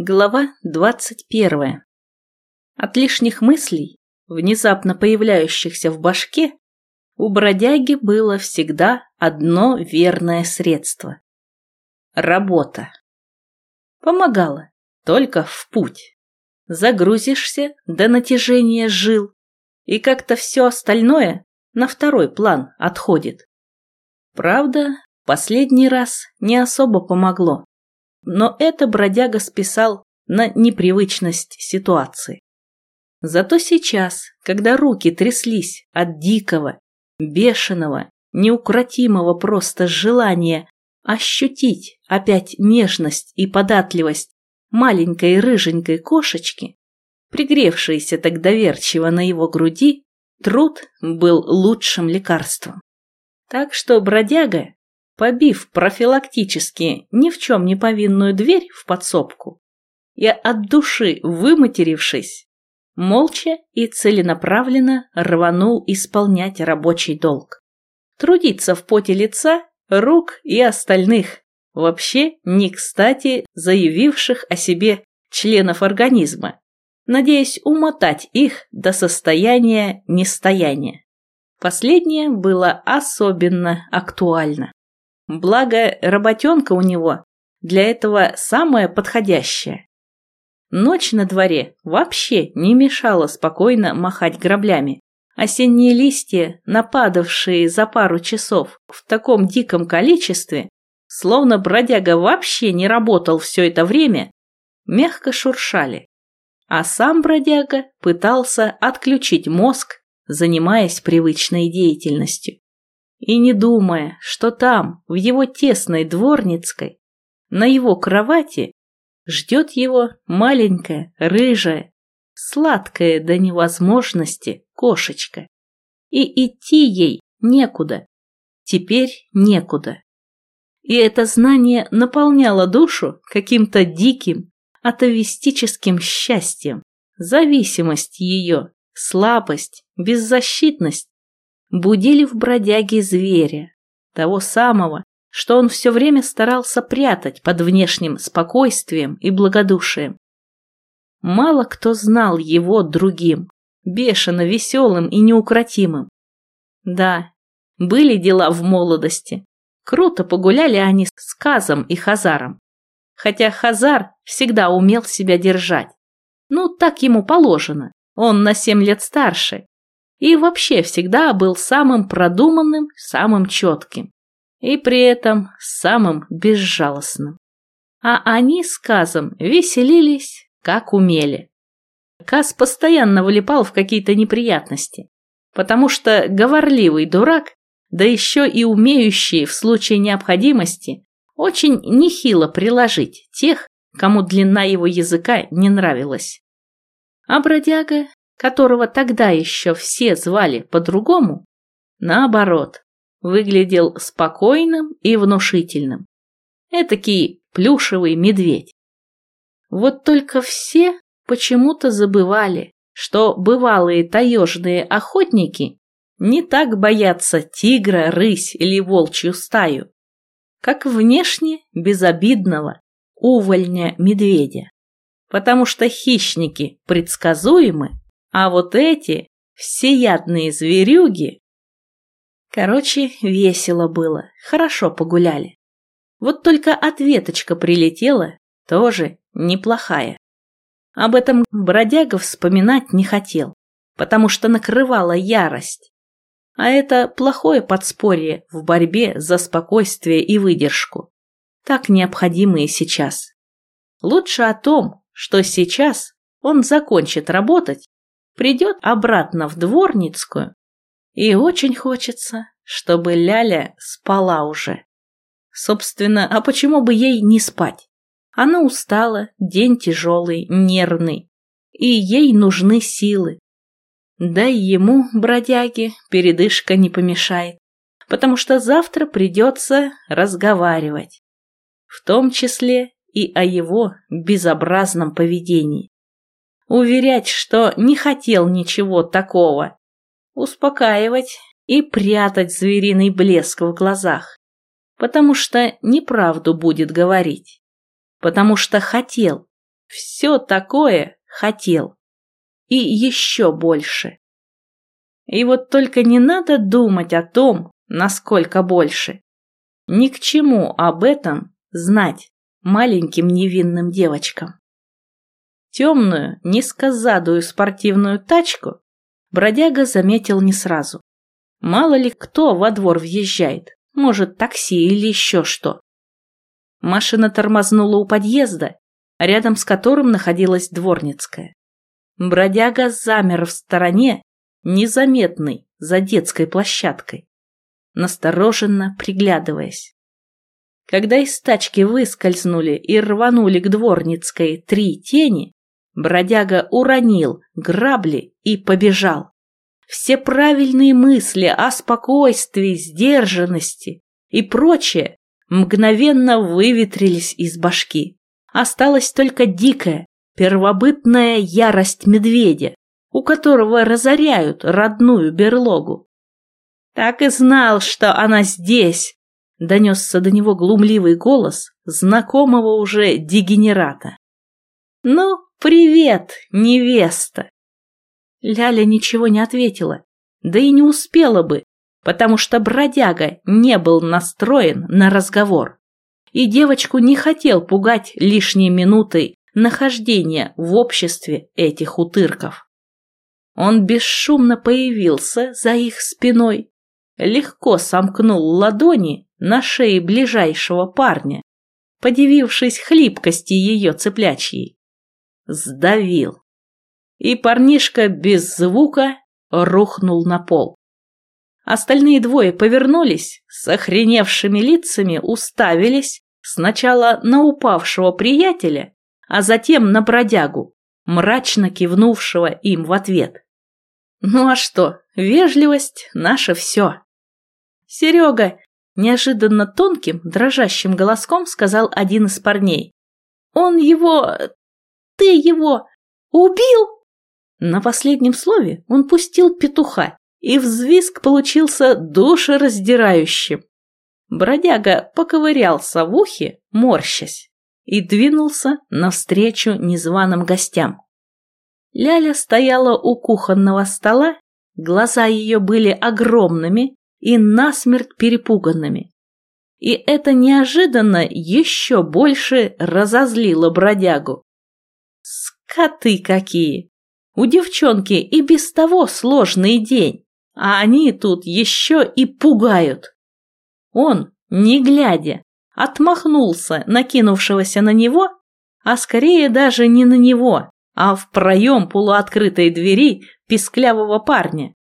Глава двадцать первая. От лишних мыслей, внезапно появляющихся в башке, у бродяги было всегда одно верное средство. Работа. Помогала, только в путь. Загрузишься до натяжения жил, и как-то все остальное на второй план отходит. Правда, последний раз не особо помогло но это бродяга списал на непривычность ситуации. Зато сейчас, когда руки тряслись от дикого, бешеного, неукротимого просто желания ощутить опять нежность и податливость маленькой рыженькой кошечки, пригревшейся так доверчиво на его груди, труд был лучшим лекарством. Так что бродяга побив профилактически ни в чем не повинную дверь в подсобку, я от души выматерившись, молча и целенаправленно рванул исполнять рабочий долг. Трудиться в поте лица, рук и остальных, вообще не кстати заявивших о себе членов организма, надеясь умотать их до состояния нестояния. Последнее было особенно актуально. Благо, работенка у него для этого самая подходящая. Ночь на дворе вообще не мешала спокойно махать граблями. Осенние листья, нападавшие за пару часов в таком диком количестве, словно бродяга вообще не работал все это время, мягко шуршали. А сам бродяга пытался отключить мозг, занимаясь привычной деятельностью и не думая, что там, в его тесной дворницкой, на его кровати, ждет его маленькая, рыжая, сладкая до невозможности кошечка. И идти ей некуда. Теперь некуда. И это знание наполняло душу каким-то диким, атовистическим счастьем. Зависимость ее, слабость, беззащитность будили в бродяге зверя, того самого, что он все время старался прятать под внешним спокойствием и благодушием. Мало кто знал его другим, бешено веселым и неукротимым. Да, были дела в молодости. Круто погуляли они с Казом и Хазаром. Хотя Хазар всегда умел себя держать. Ну, так ему положено. Он на семь лет старше и вообще всегда был самым продуманным, самым четким. И при этом самым безжалостным. А они с Казом веселились, как умели. Каз постоянно вылипал в какие-то неприятности, потому что говорливый дурак, да еще и умеющий в случае необходимости очень нехило приложить тех, кому длина его языка не нравилась. А бродяга которого тогда еще все звали по-другому, наоборот, выглядел спокойным и внушительным. Этакий плюшевый медведь. Вот только все почему-то забывали, что бывалые таежные охотники не так боятся тигра, рысь или волчью стаю, как внешне безобидного увольня медведя. Потому что хищники предсказуемы а вот эти всеядные зверюги... Короче, весело было, хорошо погуляли. Вот только ответочка прилетела, тоже неплохая. Об этом бродяга вспоминать не хотел, потому что накрывала ярость. А это плохое подспорье в борьбе за спокойствие и выдержку, так необходимые сейчас. Лучше о том, что сейчас он закончит работать придет обратно в Дворницкую, и очень хочется, чтобы Ляля спала уже. Собственно, а почему бы ей не спать? Она устала, день тяжелый, нервный, и ей нужны силы. Да и ему, бродяге, передышка не помешает, потому что завтра придется разговаривать, в том числе и о его безобразном поведении уверять, что не хотел ничего такого, успокаивать и прятать звериный блеск в глазах, потому что неправду будет говорить, потому что хотел, все такое хотел. И еще больше. И вот только не надо думать о том, насколько больше. Ни к чему об этом знать маленьким невинным девочкам. Темную, низкозадую спортивную тачку бродяга заметил не сразу. Мало ли кто во двор въезжает, может такси или еще что. Машина тормознула у подъезда, рядом с которым находилась дворницкая. Бродяга замер в стороне, незаметный за детской площадкой, настороженно приглядываясь. Когда из тачки выскользнули и рванули к дворницкой три тени, бродяга уронил грабли и побежал. Все правильные мысли о спокойствии, сдержанности и прочее мгновенно выветрились из башки. Осталась только дикая, первобытная ярость медведя, у которого разоряют родную берлогу. «Так и знал, что она здесь!» — донесся до него глумливый голос знакомого уже дегенерата. «Ну, привет, невеста!» Ляля ничего не ответила, да и не успела бы, потому что бродяга не был настроен на разговор. И девочку не хотел пугать лишней минутой нахождения в обществе этих утырков. Он бесшумно появился за их спиной, легко сомкнул ладони на шее ближайшего парня, подивившись хлипкости ее цыплячьей. Сдавил. И парнишка без звука рухнул на пол. Остальные двое повернулись, с охреневшими лицами уставились сначала на упавшего приятеля, а затем на бродягу, мрачно кивнувшего им в ответ. Ну а что, вежливость – наше все. Серега, неожиданно тонким, дрожащим голоском сказал один из парней. Он его... Ты его... убил? На последнем слове он пустил петуха, и взвизг получился душераздирающим. Бродяга поковырялся в ухе, морщась, и двинулся навстречу незваным гостям. Ляля стояла у кухонного стола, глаза ее были огромными и насмерть перепуганными. И это неожиданно еще больше разозлило бродягу. Скоты какие! У девчонки и без того сложный день а они тут еще и пугают. Он, не глядя, отмахнулся накинувшегося на него, а скорее даже не на него, а в проем полуоткрытой двери писклявого парня.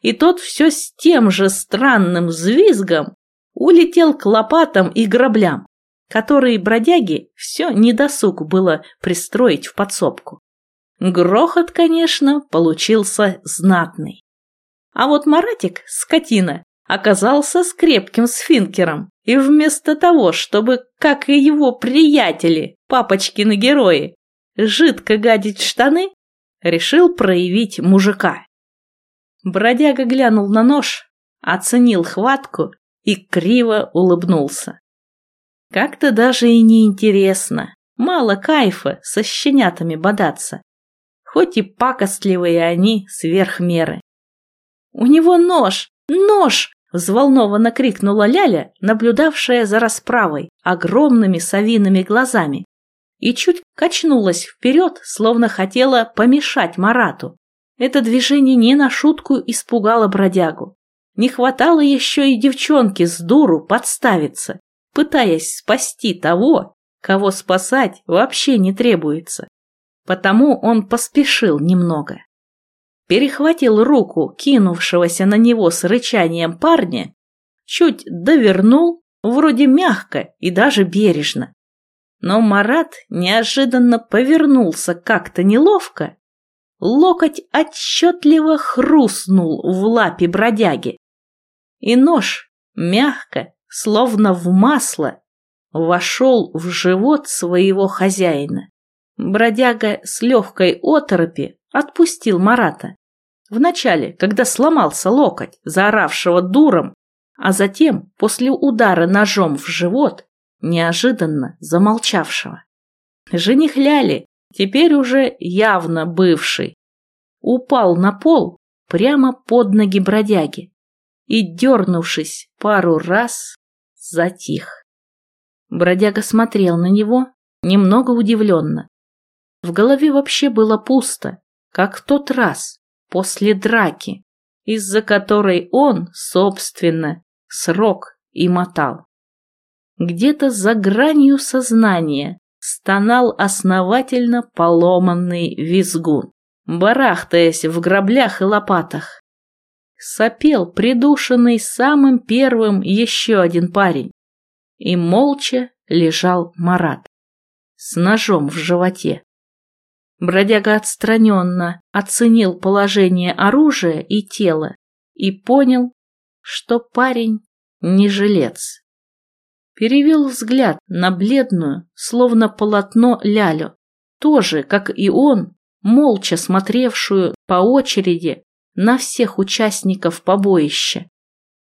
И тот все с тем же странным взвизгом улетел к лопатам и граблям, которые бродяги все недосуг было пристроить в подсобку. Грохот, конечно, получился знатный. А вот Маратик, скотина, оказался с крепким сфинкером, и вместо того, чтобы, как и его приятели, папочкины герои, жидко гадить штаны, решил проявить мужика. Бродяга глянул на нож, оценил хватку и криво улыбнулся. Как-то даже и не интересно, мало кайфа со щенятами бодаться, хоть и пакостливые они сверх меры. «У него нож! Нож!» – взволнованно крикнула Ляля, наблюдавшая за расправой огромными совиными глазами, и чуть качнулась вперед, словно хотела помешать Марату. Это движение не на шутку испугало бродягу. Не хватало еще и девчонке с дуру подставиться, пытаясь спасти того, кого спасать вообще не требуется. Потому он поспешил немного перехватил руку кинувшегося на него с рычанием парня, чуть довернул, вроде мягко и даже бережно. Но Марат неожиданно повернулся как-то неловко. Локоть отчетливо хрустнул в лапе бродяги. И нож, мягко, словно в масло, вошел в живот своего хозяина. Бродяга с легкой оторопи отпустил Марата. Вначале, когда сломался локоть, заоравшего дуром, а затем, после удара ножом в живот, неожиданно замолчавшего. Жених Ляли, теперь уже явно бывший, упал на пол прямо под ноги бродяги и, дернувшись пару раз, затих. Бродяга смотрел на него, немного удивленно. В голове вообще было пусто, как в тот раз, после драки, из-за которой он, собственно, срок и мотал. Где-то за гранью сознания стонал основательно поломанный визгун, барахтаясь в граблях и лопатах. Сопел придушенный самым первым еще один парень. И молча лежал Марат с ножом в животе. Бродяга отстраненно оценил положение оружия и тела и понял, что парень не жилец. Перевел взгляд на бледную, словно полотно Лялю, тоже, как и он, молча смотревшую по очереди на всех участников побоища.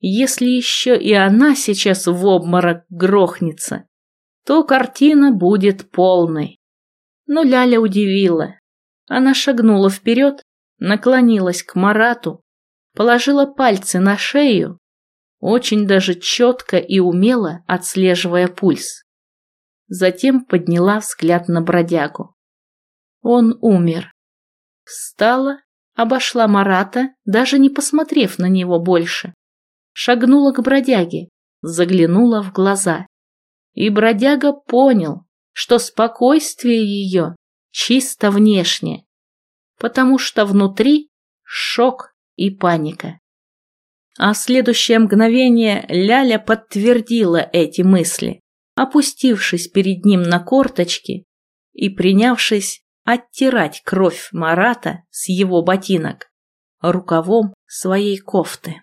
Если еще и она сейчас в обморок грохнется, то картина будет полной. Но Ляля удивила. Она шагнула вперед, наклонилась к Марату, положила пальцы на шею, очень даже четко и умело отслеживая пульс. Затем подняла взгляд на бродягу. Он умер. Встала, обошла Марата, даже не посмотрев на него больше. Шагнула к бродяге, заглянула в глаза. И бродяга понял, что спокойствие ее чисто внешне, потому что внутри шок и паника. А в следующее мгновение Ляля подтвердила эти мысли, опустившись перед ним на корточки и принявшись оттирать кровь Марата с его ботинок рукавом своей кофты.